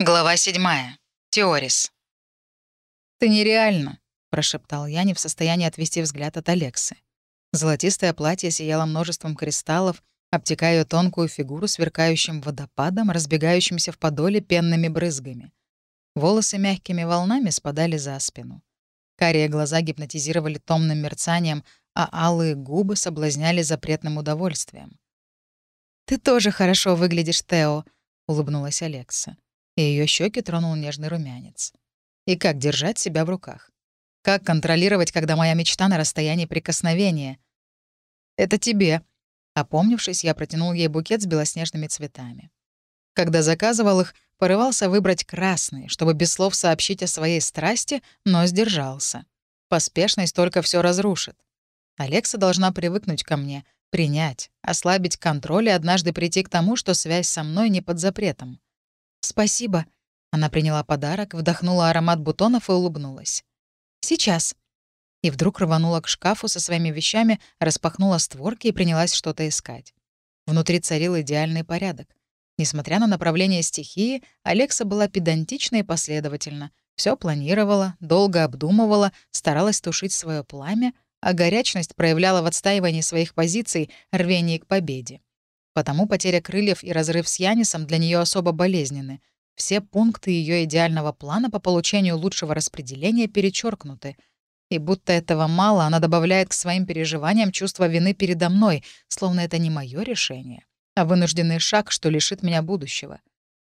Глава 7. Теорис. «Ты нереально», — прошептал я, не в состоянии отвести взгляд от Алексы. Золотистое платье сияло множеством кристаллов, обтекая тонкую фигуру сверкающим водопадом, разбегающимся в подоле пенными брызгами. Волосы мягкими волнами спадали за спину. Карие глаза гипнотизировали томным мерцанием, а алые губы соблазняли запретным удовольствием. «Ты тоже хорошо выглядишь, Тео», — улыбнулась Алекса и ее щеки тронул нежный румянец. И как держать себя в руках? Как контролировать, когда моя мечта на расстоянии прикосновения? «Это тебе». Опомнившись, я протянул ей букет с белоснежными цветами. Когда заказывал их, порывался выбрать красный, чтобы без слов сообщить о своей страсти, но сдержался. Поспешность только все разрушит. Алекса должна привыкнуть ко мне, принять, ослабить контроль и однажды прийти к тому, что связь со мной не под запретом. «Спасибо». Она приняла подарок, вдохнула аромат бутонов и улыбнулась. «Сейчас». И вдруг рванула к шкафу со своими вещами, распахнула створки и принялась что-то искать. Внутри царил идеальный порядок. Несмотря на направление стихии, Алекса была педантична и последовательна. Все планировала, долго обдумывала, старалась тушить свое пламя, а горячность проявляла в отстаивании своих позиций, рвении к победе. Потому потеря крыльев и разрыв с Янисом для нее особо болезненны. Все пункты ее идеального плана по получению лучшего распределения перечеркнуты. И будто этого мало, она добавляет к своим переживаниям чувство вины передо мной, словно это не мое решение, а вынужденный шаг, что лишит меня будущего.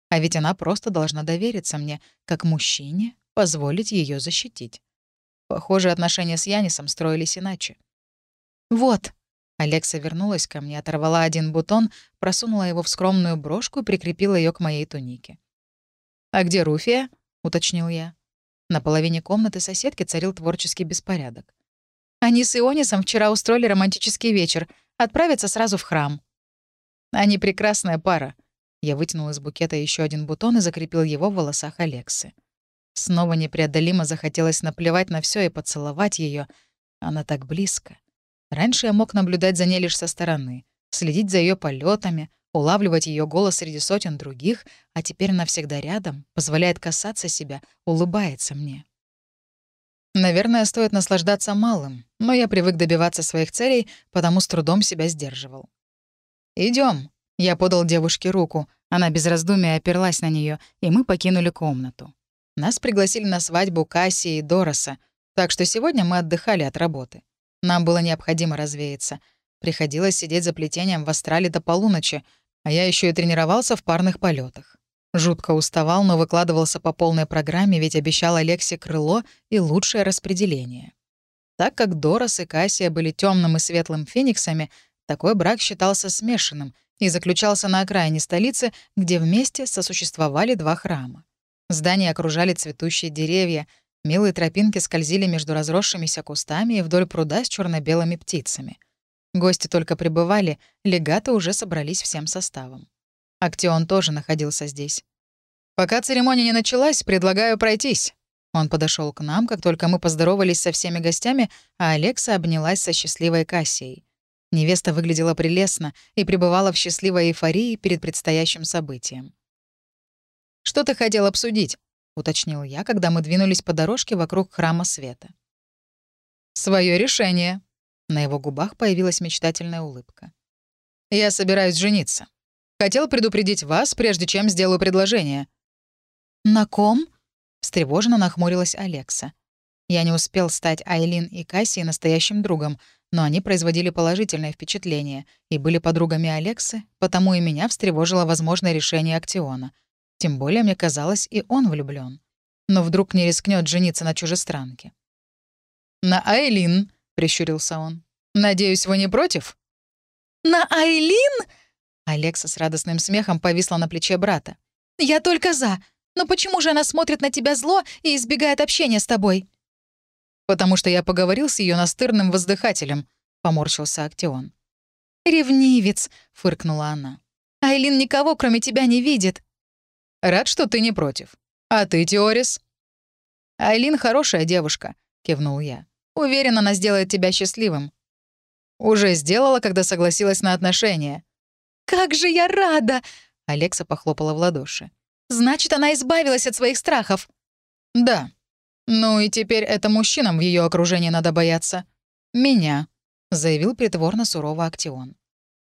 А ведь она просто должна довериться мне, как мужчине, позволить ее защитить. Похоже, отношения с Янисом строились иначе. «Вот», Алекса вернулась ко мне, оторвала один бутон, просунула его в скромную брошку и прикрепила ее к моей тунике. «А где Руфия?» — уточнил я. На половине комнаты соседки царил творческий беспорядок. «Они с Ионисом вчера устроили романтический вечер. Отправятся сразу в храм». «Они прекрасная пара». Я вытянул из букета еще один бутон и закрепил его в волосах Алексы. Снова непреодолимо захотелось наплевать на все и поцеловать ее. Она так близко. Раньше я мог наблюдать за ней лишь со стороны, следить за ее полетами, улавливать ее голос среди сотен других, а теперь она всегда рядом, позволяет касаться себя, улыбается мне. Наверное, стоит наслаждаться малым, но я привык добиваться своих целей, потому с трудом себя сдерживал. Идем. Я подал девушке руку. Она без раздумия оперлась на нее, и мы покинули комнату. Нас пригласили на свадьбу Кассии и Дороса, так что сегодня мы отдыхали от работы. Нам было необходимо развеяться. Приходилось сидеть за плетением в астрале до полуночи, а я еще и тренировался в парных полетах. Жутко уставал, но выкладывался по полной программе, ведь обещал Алексе крыло и лучшее распределение. Так как Дорос и Кассия были темным и светлым фениксами, такой брак считался смешанным и заключался на окраине столицы, где вместе сосуществовали два храма. Здания окружали цветущие деревья — Милые тропинки скользили между разросшимися кустами и вдоль пруда с черно белыми птицами. Гости только прибывали, легаты уже собрались всем составом. Актион тоже находился здесь. «Пока церемония не началась, предлагаю пройтись». Он подошел к нам, как только мы поздоровались со всеми гостями, а Алекса обнялась со счастливой Кассией. Невеста выглядела прелестно и пребывала в счастливой эйфории перед предстоящим событием. «Что ты хотел обсудить?» — уточнил я, когда мы двинулись по дорожке вокруг храма света. Свое решение». На его губах появилась мечтательная улыбка. «Я собираюсь жениться. Хотел предупредить вас, прежде чем сделаю предложение». «На ком?» — встревоженно нахмурилась Алекса. Я не успел стать Айлин и Кассией настоящим другом, но они производили положительное впечатление и были подругами Алексы, потому и меня встревожило возможное решение Актиона — тем более, мне казалось, и он влюблён. Но вдруг не рискнет жениться на чужестранке. «На Айлин», — прищурился он. «Надеюсь, вы не против?» «На Айлин?» Алекса с радостным смехом повисла на плече брата. «Я только за. Но почему же она смотрит на тебя зло и избегает общения с тобой?» «Потому что я поговорил с ее настырным воздыхателем», — поморщился Актион. «Ревнивец», — фыркнула она. «Айлин никого, кроме тебя, не видит. Рад, что ты не против. А ты, Теорис?» «Айлин хорошая девушка», — кивнул я. «Уверена, она сделает тебя счастливым». «Уже сделала, когда согласилась на отношения». «Как же я рада!» — Алекса похлопала в ладоши. Значит, она избавилась от своих страхов. Да. Ну и теперь это мужчинам в ее окружении надо бояться. Меня, заявил притворно сурово Актион.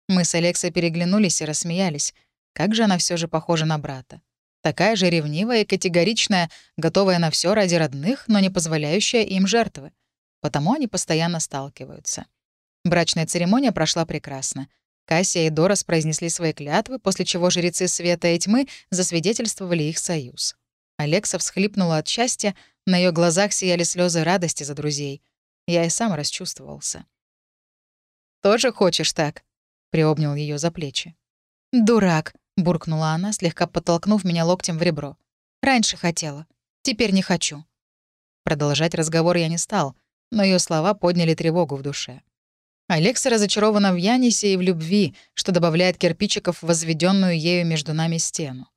Мы с Алексой переглянулись и рассмеялись. Как же она все же похожа на брата. Такая же ревнивая и категоричная, готовая на все ради родных, но не позволяющая им жертвы. Потому они постоянно сталкиваются. Брачная церемония прошла прекрасно. Кассия и Дорос произнесли свои клятвы, после чего жрецы света и тьмы засвидетельствовали их союз. Алекса всхлипнула от счастья, на ее глазах сияли слезы радости за друзей. Я и сам расчувствовался. «Тоже хочешь так?» — приобнял ее за плечи. «Дурак!» — буркнула она, слегка подтолкнув меня локтем в ребро. «Раньше хотела. Теперь не хочу». Продолжать разговор я не стал, но ее слова подняли тревогу в душе. Алекса разочарована в Янисе и в любви, что добавляет кирпичиков в возведенную ею между нами стену.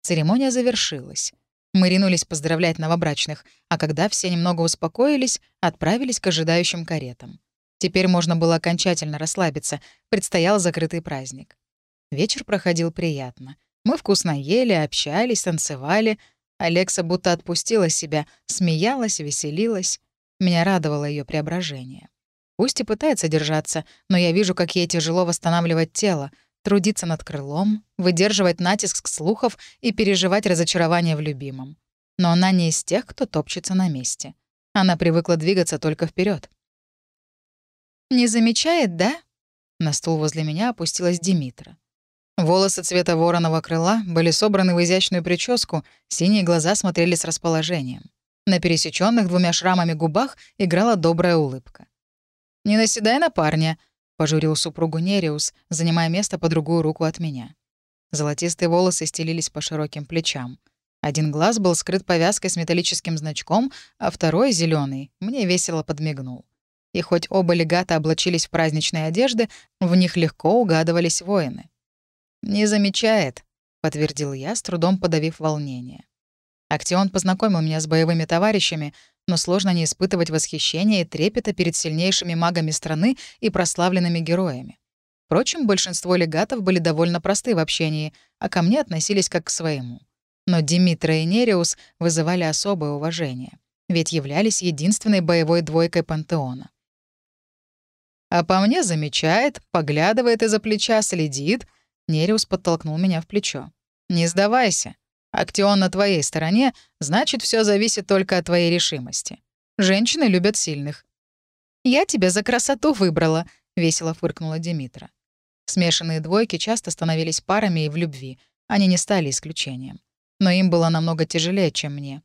Церемония завершилась. Мы ринулись поздравлять новобрачных, а когда все немного успокоились, отправились к ожидающим каретам. Теперь можно было окончательно расслабиться, предстоял закрытый праздник. Вечер проходил приятно. Мы вкусно ели, общались, танцевали. Алекса будто отпустила себя, смеялась, веселилась. Меня радовало ее преображение. Пусть и пытается держаться, но я вижу, как ей тяжело восстанавливать тело, трудиться над крылом, выдерживать натиск слухов и переживать разочарование в любимом. Но она не из тех, кто топчется на месте. Она привыкла двигаться только вперед. «Не замечает, да?» На стул возле меня опустилась Димитра. Волосы цвета вороного крыла были собраны в изящную прическу, синие глаза смотрели с расположением. На пересеченных двумя шрамами губах играла добрая улыбка. «Не наседай на парня», — пожурил супругу Нериус, занимая место по другую руку от меня. Золотистые волосы стелились по широким плечам. Один глаз был скрыт повязкой с металлическим значком, а второй, зеленый, мне весело подмигнул. И хоть оба легата облачились в праздничные одежды, в них легко угадывались воины. «Не замечает», — подтвердил я, с трудом подавив волнение. Актион познакомил меня с боевыми товарищами, но сложно не испытывать восхищения и трепета перед сильнейшими магами страны и прославленными героями. Впрочем, большинство легатов были довольно просты в общении, а ко мне относились как к своему. Но Димитра и Нериус вызывали особое уважение, ведь являлись единственной боевой двойкой пантеона. «А по мне замечает, поглядывает из-за плеча, следит», Нериус подтолкнул меня в плечо. «Не сдавайся. Актион на твоей стороне, значит, все зависит только от твоей решимости. Женщины любят сильных. «Я тебя за красоту выбрала», — весело фыркнула Димитра. Смешанные двойки часто становились парами и в любви. Они не стали исключением. Но им было намного тяжелее, чем мне.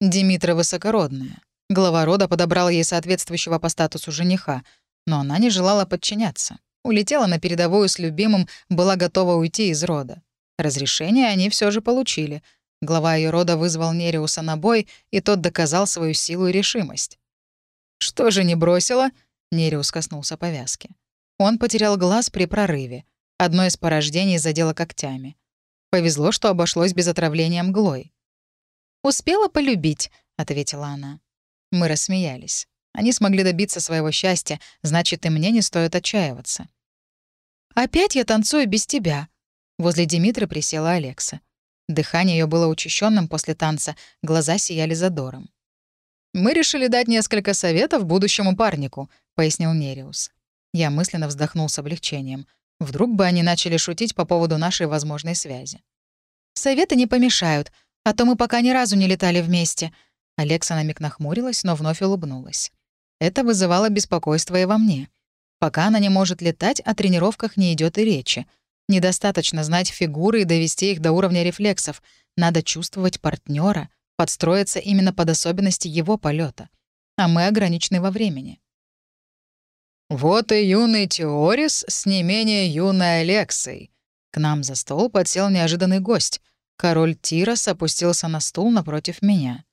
Димитра высокородная. Глава рода подобрал ей соответствующего по статусу жениха, но она не желала подчиняться. Улетела на передовую с любимым, была готова уйти из рода. Разрешение они все же получили. Глава ее рода вызвал Нериуса на бой, и тот доказал свою силу и решимость. «Что же не бросила?» — Нериус коснулся повязки. Он потерял глаз при прорыве. Одно из порождений задело когтями. Повезло, что обошлось без отравления мглой. «Успела полюбить», — ответила она. Мы рассмеялись. Они смогли добиться своего счастья, значит, и мне не стоит отчаиваться. «Опять я танцую без тебя», Возле Димитры присела Алекса. Дыхание ее было учащенным после танца, глаза сияли задором. «Мы решили дать несколько советов будущему парнику», — пояснил Нериус. Я мысленно вздохнул с облегчением. Вдруг бы они начали шутить по поводу нашей возможной связи. «Советы не помешают, а то мы пока ни разу не летали вместе». Алекса на миг нахмурилась, но вновь улыбнулась. Это вызывало беспокойство и во мне. Пока она не может летать, о тренировках не идет и речи — Недостаточно знать фигуры и довести их до уровня рефлексов. Надо чувствовать партнера, подстроиться именно под особенности его полета. А мы ограничены во времени. «Вот и юный Теорис с не менее юной Алексой». К нам за стол подсел неожиданный гость. Король Тирос опустился на стул напротив меня.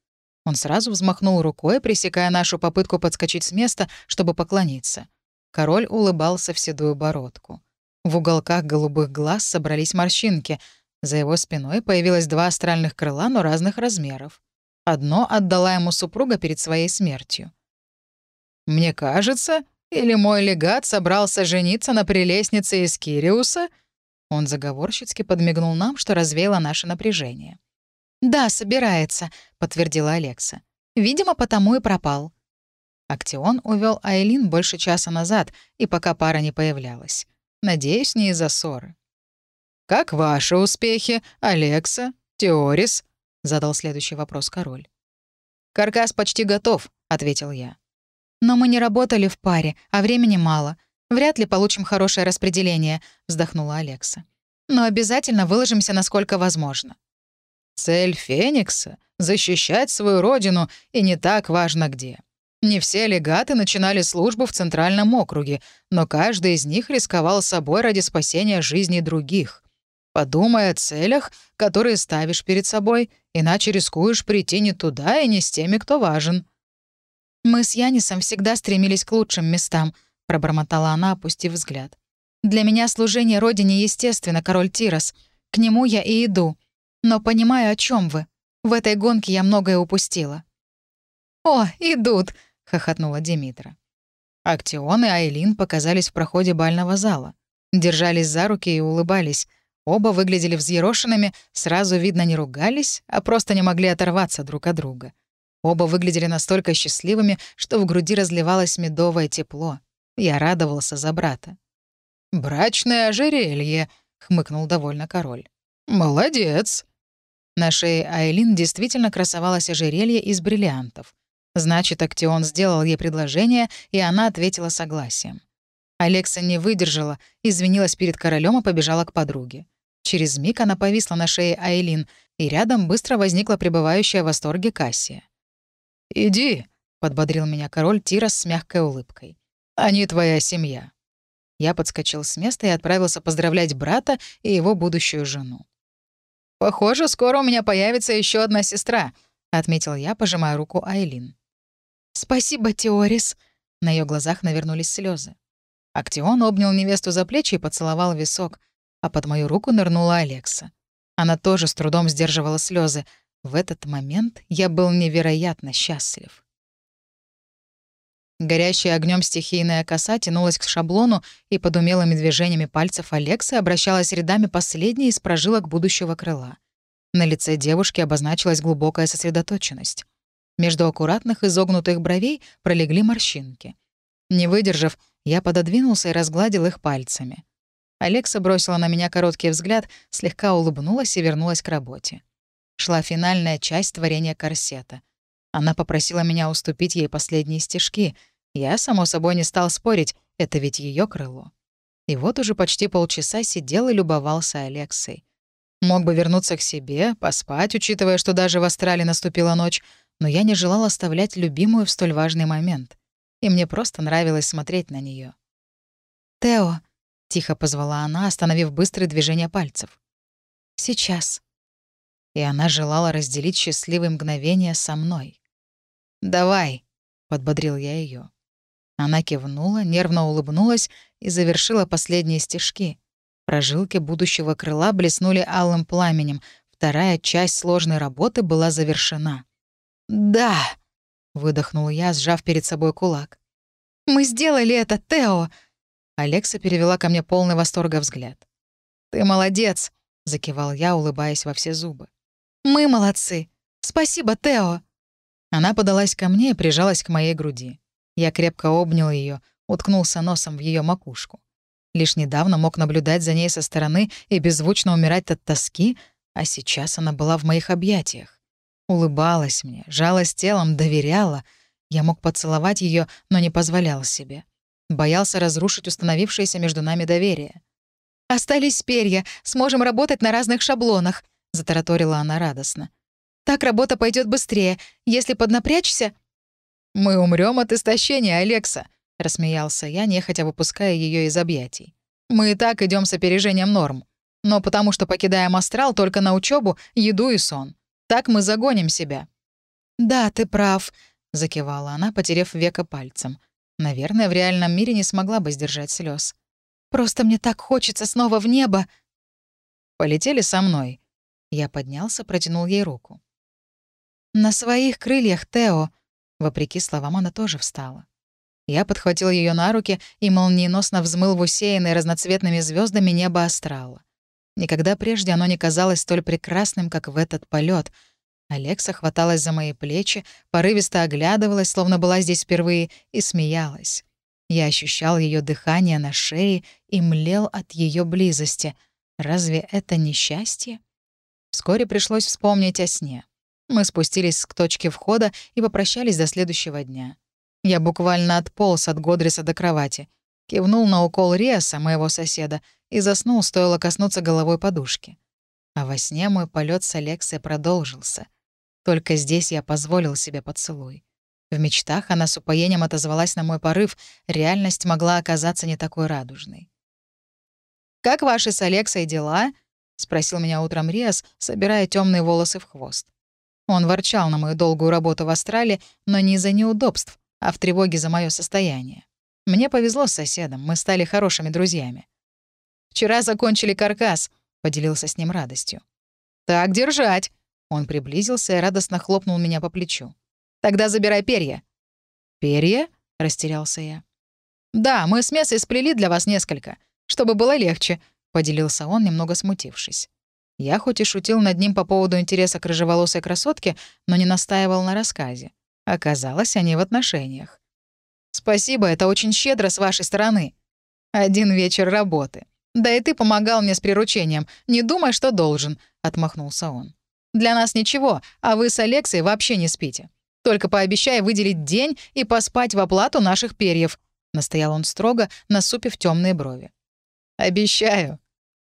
Он сразу взмахнул рукой, пресекая нашу попытку подскочить с места, чтобы поклониться. Король улыбался в седую бородку. В уголках голубых глаз собрались морщинки. За его спиной появилось два астральных крыла, но разных размеров. Одно отдала ему супруга перед своей смертью. «Мне кажется, или мой легат собрался жениться на прелестнице из Кириуса?» Он заговорщицки подмигнул нам, что развеяло наше напряжение. «Да, собирается», — подтвердила Алекса. «Видимо, потому и пропал». Актион увел Айлин больше часа назад, и пока пара не появлялась. Надеюсь, не из-за ссоры. «Как ваши успехи, Алекса, Теорис?» — задал следующий вопрос король. «Каркас почти готов», — ответил я. «Но мы не работали в паре, а времени мало. Вряд ли получим хорошее распределение», — вздохнула Алекса. «Но обязательно выложимся, насколько возможно». «Цель Феникса — защищать свою родину, и не так важно где. Не все легаты начинали службу в Центральном округе, но каждый из них рисковал собой ради спасения жизни других. Подумай о целях, которые ставишь перед собой, иначе рискуешь прийти не туда и не с теми, кто важен». «Мы с Янисом всегда стремились к лучшим местам», — пробормотала она, опустив взгляд. «Для меня служение Родине естественно, король Тирос. К нему я и иду. Но понимаю, о чем вы. В этой гонке я многое упустила». «О, идут!» — хохотнула Димитра. Актион и Айлин показались в проходе бального зала. Держались за руки и улыбались — Оба выглядели взъерошенными, сразу видно не ругались, а просто не могли оторваться друг от друга. Оба выглядели настолько счастливыми, что в груди разливалось медовое тепло. Я радовался за брата. «Брачное ожерелье», — хмыкнул довольно король. «Молодец». На шее Айлин действительно красовалось ожерелье из бриллиантов. Значит, Актион сделал ей предложение, и она ответила согласием. Алекса не выдержала, извинилась перед королем и побежала к подруге. Через миг она повисла на шее Айлин, и рядом быстро возникла пребывающая в восторге Кассия. «Иди», — подбодрил меня король Тирос с мягкой улыбкой. «Они твоя семья». Я подскочил с места и отправился поздравлять брата и его будущую жену. «Похоже, скоро у меня появится еще одна сестра», — отметил я, пожимая руку Айлин. «Спасибо, Теорис». На ее глазах навернулись слезы. Актион обнял невесту за плечи и поцеловал висок, а под мою руку нырнула Алекса. Она тоже с трудом сдерживала слезы. В этот момент я был невероятно счастлив. Горящая огнем стихийная коса тянулась к шаблону, и под умелыми движениями пальцев Алексы обращалась рядами последней из прожилок будущего крыла. На лице девушки обозначилась глубокая сосредоточенность. Между аккуратных изогнутых бровей пролегли морщинки. Не выдержав, я пододвинулся и разгладил их пальцами. Алекса бросила на меня короткий взгляд, слегка улыбнулась и вернулась к работе. Шла финальная часть творения корсета. Она попросила меня уступить ей последние стежки. Я, само собой, не стал спорить, это ведь ее крыло. И вот уже почти полчаса сидел и любовался Алексой. Мог бы вернуться к себе, поспать, учитывая, что даже в Астрале наступила ночь, но я не желал оставлять любимую в столь важный момент и мне просто нравилось смотреть на нее. «Тео», — тихо позвала она, остановив быстрое движение пальцев. «Сейчас». И она желала разделить счастливые мгновения со мной. «Давай», — подбодрил я ее. Она кивнула, нервно улыбнулась и завершила последние стежки. Прожилки будущего крыла блеснули алым пламенем. Вторая часть сложной работы была завершена. «Да!» — выдохнул я, сжав перед собой кулак. «Мы сделали это, Тео!» Алекса перевела ко мне полный восторга взгляд. «Ты молодец!» — закивал я, улыбаясь во все зубы. «Мы молодцы! Спасибо, Тео!» Она подалась ко мне и прижалась к моей груди. Я крепко обнял ее, уткнулся носом в ее макушку. Лишь недавно мог наблюдать за ней со стороны и беззвучно умирать от тоски, а сейчас она была в моих объятиях. Улыбалась мне, жалась телом, доверяла. Я мог поцеловать ее, но не позволял себе. Боялся разрушить установившееся между нами доверие. «Остались перья, сможем работать на разных шаблонах», — затараторила она радостно. «Так работа пойдет быстрее. Если поднапрячься...» «Мы умрем от истощения, Алекса», — рассмеялся я, нехотя выпуская ее из объятий. «Мы и так идем с опережением норм. Но потому что покидаем астрал только на учебу, еду и сон. Так мы загоним себя». «Да, ты прав», — закивала она, потеряв века пальцем. Наверное, в реальном мире не смогла бы сдержать слез. «Просто мне так хочется снова в небо». «Полетели со мной». Я поднялся, протянул ей руку. «На своих крыльях, Тео», — вопреки словам она тоже встала. Я подхватил ее на руки и молниеносно взмыл в усеянное разноцветными звездами небо астрала. Никогда прежде оно не казалось столь прекрасным, как в этот полет. Алекса хваталась за мои плечи, порывисто оглядывалась, словно была здесь впервые, и смеялась. Я ощущал ее дыхание на шее и млел от ее близости. Разве это не счастье? Вскоре пришлось вспомнить о сне. Мы спустились к точке входа и попрощались до следующего дня. Я буквально отполз от Годриса до кровати, кивнул на укол Риаса, моего соседа, и заснул, стоило коснуться головой подушки. А во сне мой полет с Алексой продолжился. Только здесь я позволил себе поцелуй. В мечтах она с упоением отозвалась на мой порыв, реальность могла оказаться не такой радужной. «Как ваши с Алексой дела?» — спросил меня утром Риас, собирая темные волосы в хвост. Он ворчал на мою долгую работу в Австралии, но не из-за неудобств, а в тревоге за мое состояние. Мне повезло с соседом, мы стали хорошими друзьями. «Вчера закончили каркас», — поделился с ним радостью. «Так держать!» Он приблизился и радостно хлопнул меня по плечу. «Тогда забирай перья». «Перья?» — растерялся я. «Да, мы с Мессой сплели для вас несколько, чтобы было легче», — поделился он, немного смутившись. Я хоть и шутил над ним по поводу интереса к рыжеволосой красотке, но не настаивал на рассказе. Оказалось, они в отношениях. «Спасибо, это очень щедро с вашей стороны. Один вечер работы. Да и ты помогал мне с приручением. Не думай, что должен», — отмахнулся он. «Для нас ничего, а вы с Алексой вообще не спите. Только пообещай выделить день и поспать в оплату наших перьев», — настоял он строго, насупив темные брови. «Обещаю».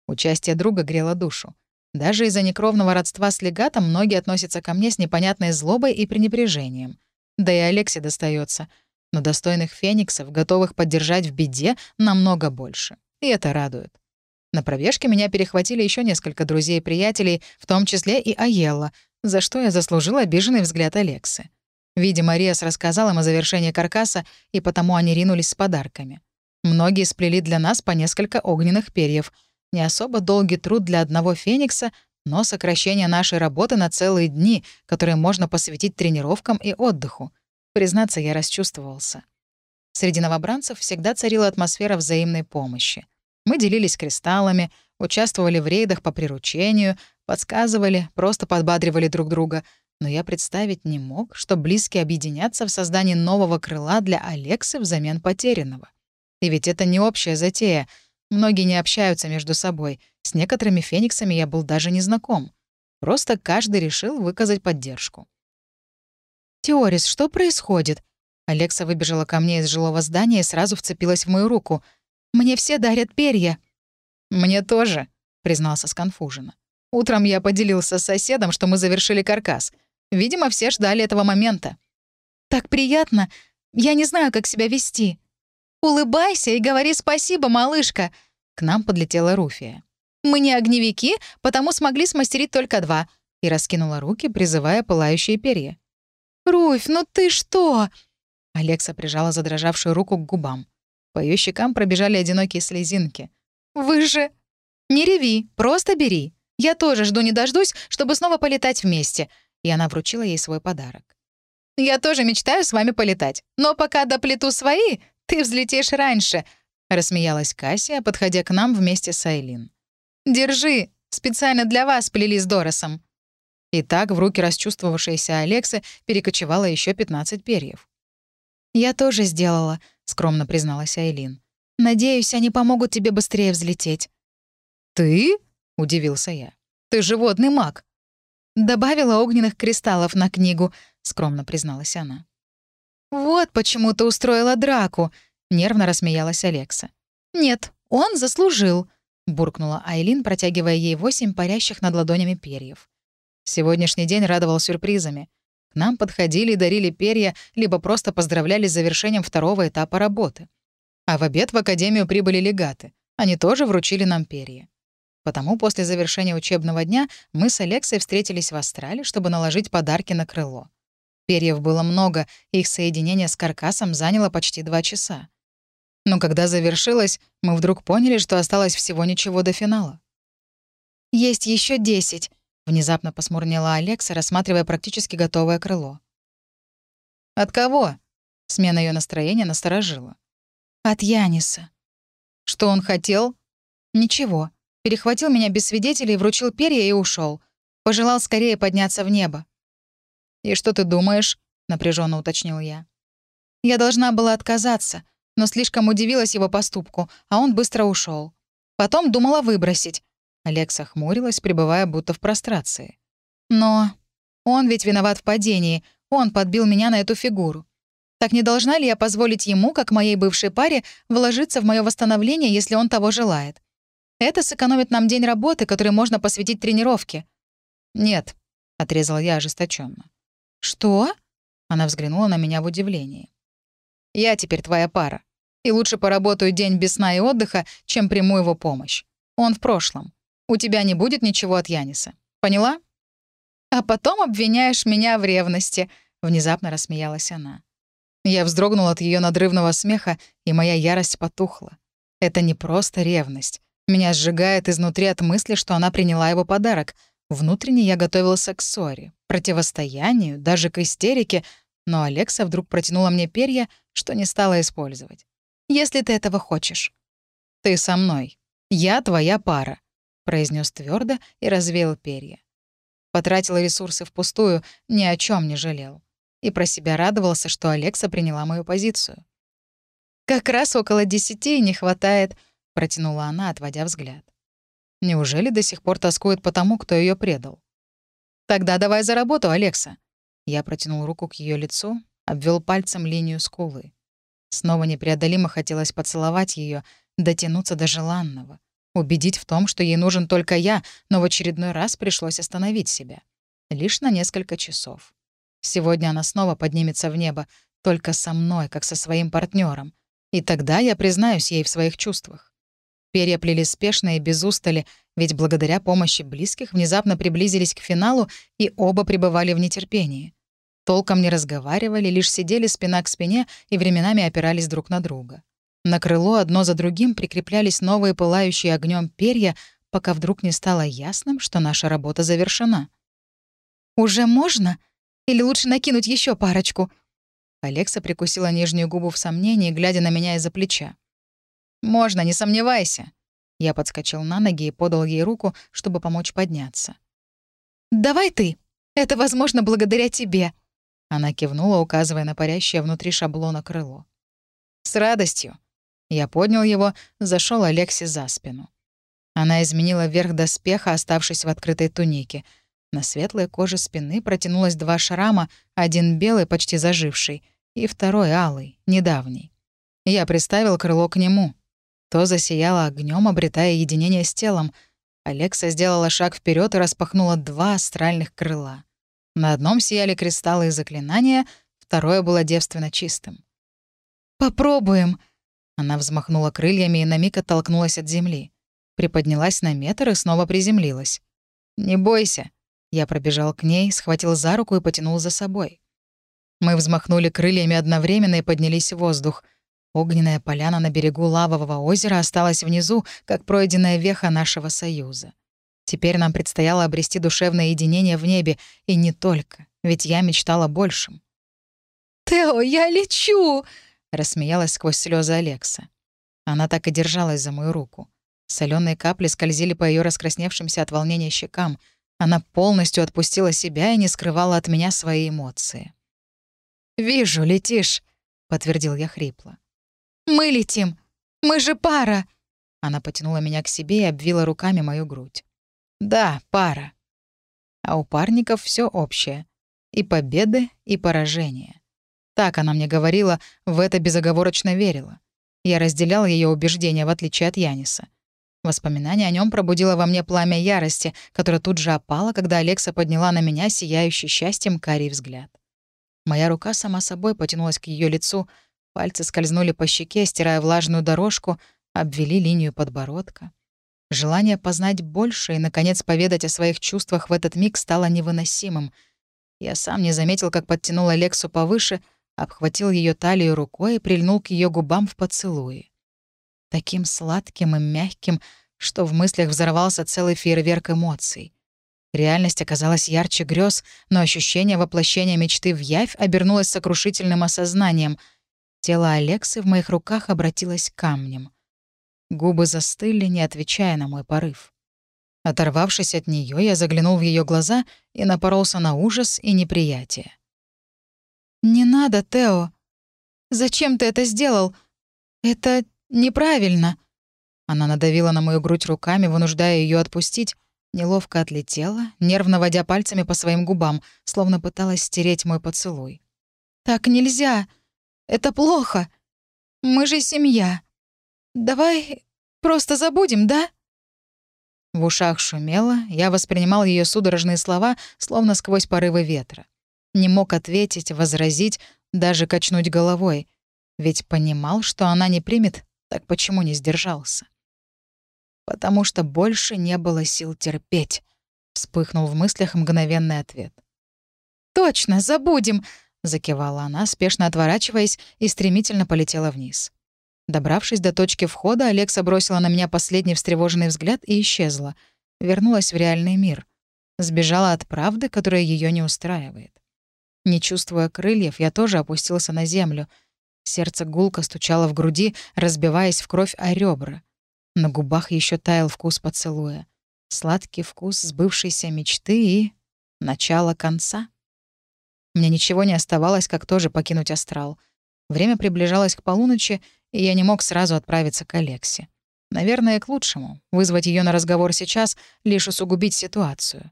Участие друга грело душу. Даже из-за некровного родства с легатом многие относятся ко мне с непонятной злобой и пренебрежением. Да и Алексе достается. Но достойных фениксов, готовых поддержать в беде, намного больше. И это радует. На пробежке меня перехватили еще несколько друзей и приятелей, в том числе и Аелла, за что я заслужил обиженный взгляд Алексы. Видимо, Риас рассказал им о завершении каркаса, и потому они ринулись с подарками. Многие сплели для нас по несколько огненных перьев — не особо долгий труд для одного феникса, но сокращение нашей работы на целые дни, которые можно посвятить тренировкам и отдыху. Признаться, я расчувствовался. Среди новобранцев всегда царила атмосфера взаимной помощи. Мы делились кристаллами, участвовали в рейдах по приручению, подсказывали, просто подбадривали друг друга. Но я представить не мог, что близкие объединятся в создании нового крыла для Алексы взамен потерянного. И ведь это не общая затея — Многие не общаются между собой. С некоторыми фениксами я был даже не знаком. Просто каждый решил выказать поддержку. «Теорис, что происходит?» Алекса выбежала ко мне из жилого здания и сразу вцепилась в мою руку. «Мне все дарят перья». «Мне тоже», — признался сконфуженно. «Утром я поделился с соседом, что мы завершили каркас. Видимо, все ждали этого момента». «Так приятно. Я не знаю, как себя вести». «Улыбайся и говори спасибо, малышка!» К нам подлетела Руфия. «Мы не огневики, потому смогли смастерить только два», и раскинула руки, призывая пылающие перья. «Руфь, ну ты что?» Алекса прижала задрожавшую руку к губам. По ее щекам пробежали одинокие слезинки. «Вы же...» «Не реви, просто бери. Я тоже жду не дождусь, чтобы снова полетать вместе». И она вручила ей свой подарок. «Я тоже мечтаю с вами полетать. Но пока доплету свои, «Ты взлетишь раньше», — рассмеялась Кассия, подходя к нам вместе с Айлин. «Держи, специально для вас плели с Доросом». И так в руки расчувствовавшейся Алексы перекочевало еще 15 перьев. «Я тоже сделала», — скромно призналась Айлин. «Надеюсь, они помогут тебе быстрее взлететь». «Ты?» — удивился я. «Ты животный маг». «Добавила огненных кристаллов на книгу», — скромно призналась она. «Вот почему ты устроила драку», — нервно рассмеялась Алекса. «Нет, он заслужил», — буркнула Айлин, протягивая ей восемь парящих над ладонями перьев. Сегодняшний день радовал сюрпризами. К нам подходили и дарили перья, либо просто поздравляли с завершением второго этапа работы. А в обед в академию прибыли легаты. Они тоже вручили нам перья. Потому после завершения учебного дня мы с Алексой встретились в Астрале, чтобы наложить подарки на крыло. Перьев было много, их соединение с каркасом заняло почти два часа. Но когда завершилось, мы вдруг поняли, что осталось всего ничего до финала. «Есть еще десять», — внезапно посмурнела Алекса, рассматривая практически готовое крыло. «От кого?» — смена ее настроения насторожила. «От Яниса». «Что он хотел?» «Ничего. Перехватил меня без свидетелей, вручил перья и ушел. Пожелал скорее подняться в небо. «И что ты думаешь?» — напряженно уточнил я. Я должна была отказаться, но слишком удивилась его поступку, а он быстро ушел. Потом думала выбросить. Алекса хмурилась, пребывая будто в прострации. Но он ведь виноват в падении, он подбил меня на эту фигуру. Так не должна ли я позволить ему, как моей бывшей паре, вложиться в мое восстановление, если он того желает? Это сэкономит нам день работы, который можно посвятить тренировке. «Нет», — отрезал я ожесточенно. «Что?» — она взглянула на меня в удивлении. «Я теперь твоя пара. И лучше поработаю день без сна и отдыха, чем приму его помощь. Он в прошлом. У тебя не будет ничего от Яниса. Поняла?» «А потом обвиняешь меня в ревности», — внезапно рассмеялась она. Я вздрогнул от ее надрывного смеха, и моя ярость потухла. Это не просто ревность. Меня сжигает изнутри от мысли, что она приняла его подарок — Внутренне я готовился к ссоре, противостоянию, даже к истерике, но Алекса вдруг протянула мне перья, что не стала использовать. «Если ты этого хочешь». «Ты со мной. Я твоя пара», — произнес твердо и развеял перья. Потратил ресурсы впустую, ни о чем не жалел. И про себя радовался, что Алекса приняла мою позицию. «Как раз около десяти не хватает», — протянула она, отводя взгляд. Неужели до сих пор тоскует по тому, кто ее предал? «Тогда давай за работу, Алекса». Я протянул руку к ее лицу, обвел пальцем линию скулы. Снова непреодолимо хотелось поцеловать ее, дотянуться до желанного, убедить в том, что ей нужен только я, но в очередной раз пришлось остановить себя. Лишь на несколько часов. Сегодня она снова поднимется в небо, только со мной, как со своим партнером. И тогда я признаюсь ей в своих чувствах. Перья плели спешно и без устали, ведь благодаря помощи близких внезапно приблизились к финалу и оба пребывали в нетерпении. Толком не разговаривали, лишь сидели спина к спине и временами опирались друг на друга. На крыло одно за другим прикреплялись новые пылающие огнем перья, пока вдруг не стало ясным, что наша работа завершена. «Уже можно? Или лучше накинуть еще парочку?» Алекса прикусила нижнюю губу в сомнении, глядя на меня из-за плеча. «Можно, не сомневайся». Я подскочил на ноги и подал ей руку, чтобы помочь подняться. «Давай ты. Это возможно благодаря тебе». Она кивнула, указывая на парящее внутри шаблона крыло. «С радостью». Я поднял его, зашел Алексе за спину. Она изменила верх доспеха, оставшись в открытой тунике. На светлой коже спины протянулось два шрама, один белый, почти заживший, и второй алый, недавний. Я приставил крыло к нему. То засияло огнем, обретая единение с телом. Алекса сделала шаг вперед и распахнула два астральных крыла. На одном сияли кристаллы и заклинания, второе было девственно чистым. «Попробуем!» Она взмахнула крыльями и на миг оттолкнулась от земли. Приподнялась на метр и снова приземлилась. «Не бойся!» Я пробежал к ней, схватил за руку и потянул за собой. Мы взмахнули крыльями одновременно и поднялись в воздух — Огненная поляна на берегу лавового озера осталась внизу, как пройденная веха нашего союза. Теперь нам предстояло обрести душевное единение в небе, и не только, ведь я мечтала большим. «Тео, я лечу!» — рассмеялась сквозь слезы Алекса. Она так и держалась за мою руку. Соленые капли скользили по ее раскрасневшимся от волнения щекам. Она полностью отпустила себя и не скрывала от меня свои эмоции. «Вижу, летишь», — подтвердил я хрипло. Мы летим. Мы же пара!» Она потянула меня к себе и обвила руками мою грудь. «Да, пара. А у парников все общее. И победы, и поражения. Так она мне говорила, в это безоговорочно верила. Я разделял ее убеждения, в отличие от Яниса. Воспоминание о нем пробудило во мне пламя ярости, которое тут же опало, когда Алекса подняла на меня сияющий счастьем карий взгляд. Моя рука сама собой потянулась к ее лицу, Пальцы скользнули по щеке, стирая влажную дорожку, обвели линию подбородка. Желание познать больше и, наконец, поведать о своих чувствах в этот миг стало невыносимым. Я сам не заметил, как подтянул Алексу повыше, обхватил ее талию рукой и прильнул к ее губам в поцелуе. Таким сладким и мягким, что в мыслях взорвался целый фейерверк эмоций. Реальность оказалась ярче грез, но ощущение воплощения мечты в явь обернулось сокрушительным осознанием — Тело Алексы в моих руках обратилось камнем. Губы застыли, не отвечая на мой порыв. Оторвавшись от нее, я заглянул в ее глаза и напоролся на ужас и неприятие. «Не надо, Тео. Зачем ты это сделал? Это неправильно». Она надавила на мою грудь руками, вынуждая ее отпустить, неловко отлетела, нервно водя пальцами по своим губам, словно пыталась стереть мой поцелуй. «Так нельзя. Это плохо. Мы же семья. Давай просто забудем, да?» В ушах шумело, я воспринимал ее судорожные слова, словно сквозь порывы ветра. Не мог ответить, возразить, даже качнуть головой. Ведь понимал, что она не примет, так почему не сдержался? «Потому что больше не было сил терпеть», — вспыхнул в мыслях мгновенный ответ. «Точно, забудем», — закивала она, спешно отворачиваясь, и стремительно полетела вниз. Добравшись до точки входа, Алекса бросила на меня последний встревоженный взгляд и исчезла. Вернулась в реальный мир. Сбежала от правды, которая ее не устраивает. Не чувствуя крыльев, я тоже опустился на землю. Сердце гулко стучало в груди, разбиваясь в кровь о ребра. На губах еще таял вкус поцелуя. Сладкий вкус сбывшейся мечты и... начало конца. Мне ничего не оставалось, как тоже покинуть астрал. Время приближалось к полуночи, и я не мог сразу отправиться к Алексе. Наверное, к лучшему. Вызвать ее на разговор сейчас — лишь усугубить ситуацию.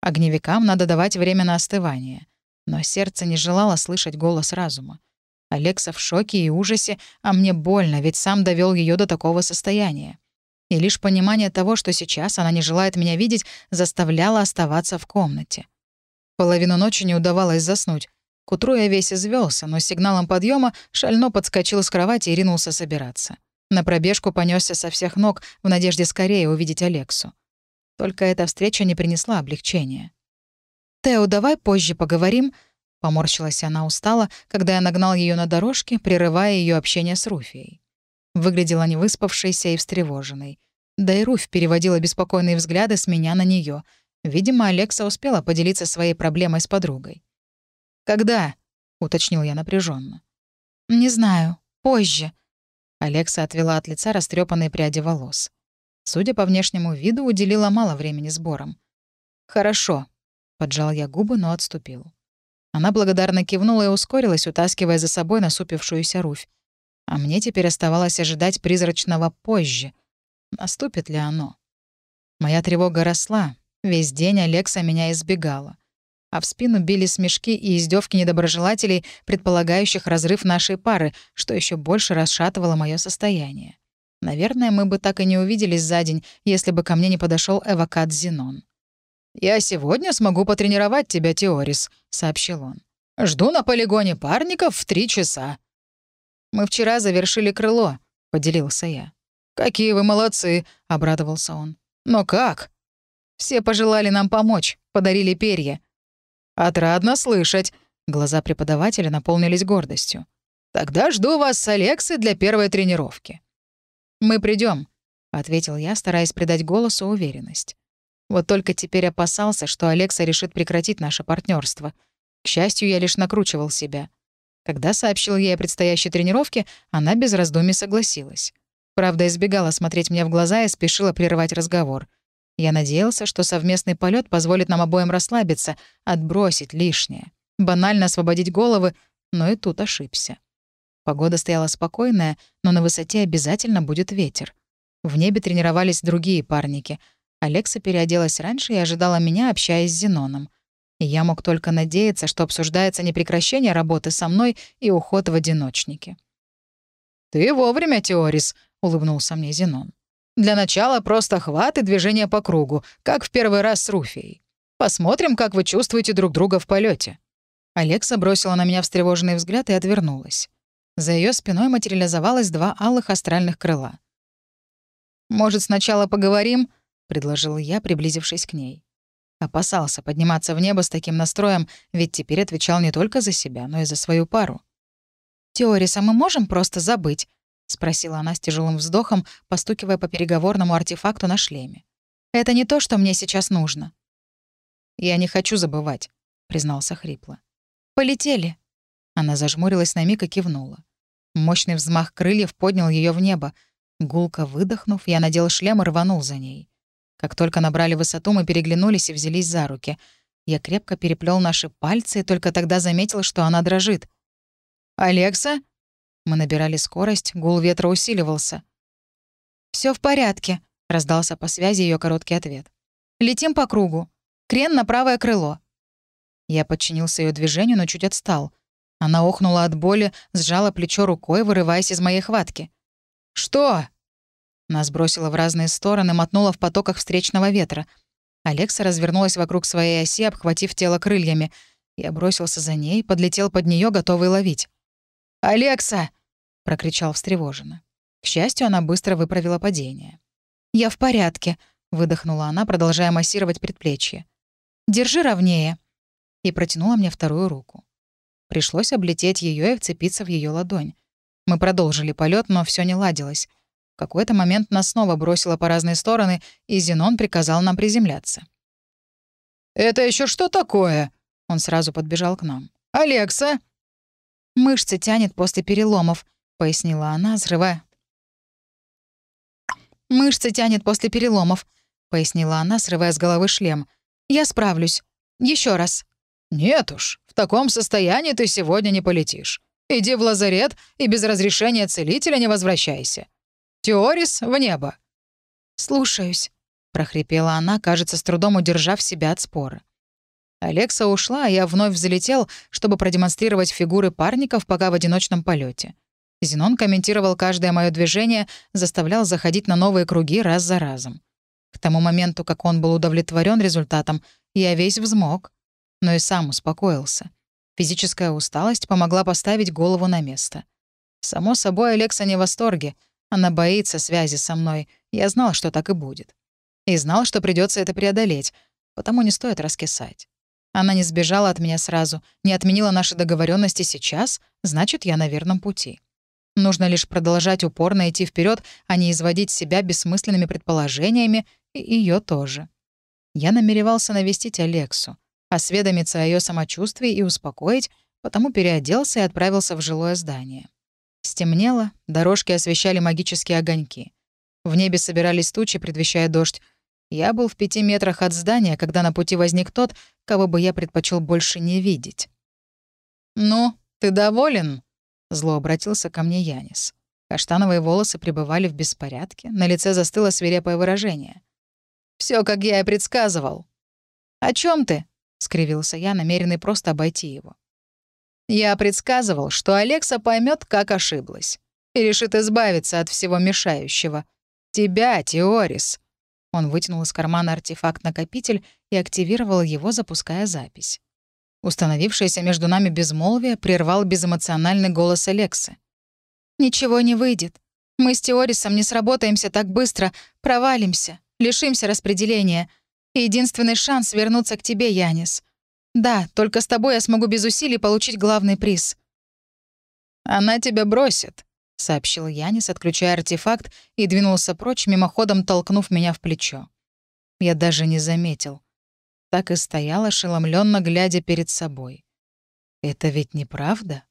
Огневикам надо давать время на остывание. Но сердце не желало слышать голос разума. Алекса в шоке и ужасе, а мне больно, ведь сам довел ее до такого состояния. И лишь понимание того, что сейчас она не желает меня видеть, заставляло оставаться в комнате. Половину ночи не удавалось заснуть. К утру я весь извелся, но сигналом подъема шально подскочил с кровати и ринулся собираться. На пробежку понесся со всех ног в надежде скорее увидеть Алексу. Только эта встреча не принесла облегчения. «Тео, давай позже поговорим», — поморщилась она устало, когда я нагнал ее на дорожке, прерывая ее общение с Руфией. Выглядела невыспавшейся и встревоженной. Да и Руфь переводила беспокойные взгляды с меня на нее. Видимо, Алекса успела поделиться своей проблемой с подругой. «Когда?» — уточнил я напряженно. «Не знаю. Позже». Алекса отвела от лица растрепанные пряди волос. Судя по внешнему виду, уделила мало времени сборам. «Хорошо», — поджал я губы, но отступил. Она благодарно кивнула и ускорилась, утаскивая за собой насупившуюся Руфь. А мне теперь оставалось ожидать призрачного позже. Наступит ли оно? Моя тревога росла. Весь день Алекса меня избегала а в спину били смешки и издевки недоброжелателей, предполагающих разрыв нашей пары, что еще больше расшатывало мое состояние. Наверное, мы бы так и не увиделись за день, если бы ко мне не подошел эвокат Зенон. «Я сегодня смогу потренировать тебя, Теорис», — сообщил он. «Жду на полигоне парников в три часа». «Мы вчера завершили крыло», — поделился я. «Какие вы молодцы», — обрадовался он. «Но как?» «Все пожелали нам помочь, подарили перья. «Отрадно слышать». Глаза преподавателя наполнились гордостью. «Тогда жду вас с Алексой для первой тренировки». «Мы придем, ответил я, стараясь придать голосу уверенность. Вот только теперь опасался, что Алекса решит прекратить наше партнерство. К счастью, я лишь накручивал себя. Когда сообщил ей о предстоящей тренировке, она без раздумий согласилась. Правда, избегала смотреть мне в глаза и спешила прервать разговор — я надеялся, что совместный полет позволит нам обоим расслабиться, отбросить лишнее, банально освободить головы, но и тут ошибся. Погода стояла спокойная, но на высоте обязательно будет ветер. В небе тренировались другие парники. Алекса переоделась раньше и ожидала меня, общаясь с Зеноном. И я мог только надеяться, что обсуждается не прекращение работы со мной и уход в одиночнике. «Ты вовремя, Теорис», — улыбнулся мне Зенон. Для начала просто хват и движение по кругу, как в первый раз с Руфией. Посмотрим, как вы чувствуете друг друга в полете. Алекса бросила на меня встревоженный взгляд и отвернулась. За ее спиной материализовалось два алых астральных крыла. «Может, сначала поговорим?» — предложил я, приблизившись к ней. Опасался подниматься в небо с таким настроем, ведь теперь отвечал не только за себя, но и за свою пару. «Теориса мы можем просто забыть?» — спросила она с тяжелым вздохом, постукивая по переговорному артефакту на шлеме. «Это не то, что мне сейчас нужно». «Я не хочу забывать», — признался хрипло. «Полетели». Она зажмурилась на миг и кивнула. Мощный взмах крыльев поднял ее в небо. Гулко выдохнув, я надел шлем и рванул за ней. Как только набрали высоту, мы переглянулись и взялись за руки. Я крепко переплел наши пальцы и только тогда заметил, что она дрожит. «Алекса?» Мы набирали скорость, гул ветра усиливался. Все в порядке», — раздался по связи ее короткий ответ. «Летим по кругу. Крен на правое крыло». Я подчинился ее движению, но чуть отстал. Она охнула от боли, сжала плечо рукой, вырываясь из моей хватки. «Что?» Нас бросило в разные стороны, мотнуло в потоках встречного ветра. Алекса развернулась вокруг своей оси, обхватив тело крыльями. Я бросился за ней, подлетел под нее, готовый ловить. «Алекса!» — прокричал встревоженно. К счастью, она быстро выправила падение. «Я в порядке», — выдохнула она, продолжая массировать предплечье. «Держи ровнее». И протянула мне вторую руку. Пришлось облететь ее и вцепиться в ее ладонь. Мы продолжили полет, но все не ладилось. Какой-то момент нас снова бросило по разные стороны, и Зенон приказал нам приземляться. «Это еще что такое?» Он сразу подбежал к нам. «Алекса!» «Мышцы тянет после переломов», — пояснила она, срывая. «Мышцы тянет после переломов», — пояснила она, срывая с головы шлем. «Я справлюсь. Еще раз». «Нет уж, в таком состоянии ты сегодня не полетишь. Иди в лазарет и без разрешения целителя не возвращайся. Теорис в небо». «Слушаюсь», — прохрипела она, кажется, с трудом удержав себя от спора. Алекса ушла, а я вновь взлетел, чтобы продемонстрировать фигуры парников пока в одиночном полете. Зенон комментировал каждое мое движение, заставлял заходить на новые круги раз за разом. К тому моменту, как он был удовлетворен результатом, я весь взмок, но и сам успокоился. Физическая усталость помогла поставить голову на место. Само собой, Алекса не в восторге. Она боится связи со мной. Я знал, что так и будет. И знал, что придется это преодолеть, потому не стоит раскисать. Она не сбежала от меня сразу, не отменила наши договоренности сейчас, значит, я на верном пути. Нужно лишь продолжать упорно идти вперед, а не изводить себя бессмысленными предположениями, и ее тоже. Я намеревался навестить Алексу, осведомиться о ее самочувствии и успокоить, потому переоделся и отправился в жилое здание. Стемнело, дорожки освещали магические огоньки. В небе собирались тучи, предвещая дождь. Я был в пяти метрах от здания, когда на пути возник тот, кого бы я предпочел больше не видеть. «Ну, ты доволен?» Зло обратился ко мне Янис. Каштановые волосы пребывали в беспорядке, на лице застыло свирепое выражение. Все, как я и предсказывал». «О чем ты?» — скривился я, намеренный просто обойти его. «Я предсказывал, что Алекса поймет, как ошиблась, и решит избавиться от всего мешающего. Тебя, Теорис». Он вытянул из кармана артефакт-накопитель и активировал его, запуская запись. Установившееся между нами безмолвие прервал безэмоциональный голос Алексы. «Ничего не выйдет. Мы с Теорисом не сработаемся так быстро, провалимся, лишимся распределения. единственный шанс вернуться к тебе, Янис. Да, только с тобой я смогу без усилий получить главный приз». «Она тебя бросит», — сообщил Янис, отключая артефакт, и двинулся прочь, мимоходом толкнув меня в плечо. Я даже не заметил так и стоял ошеломленно, глядя перед собой. Это ведь неправда?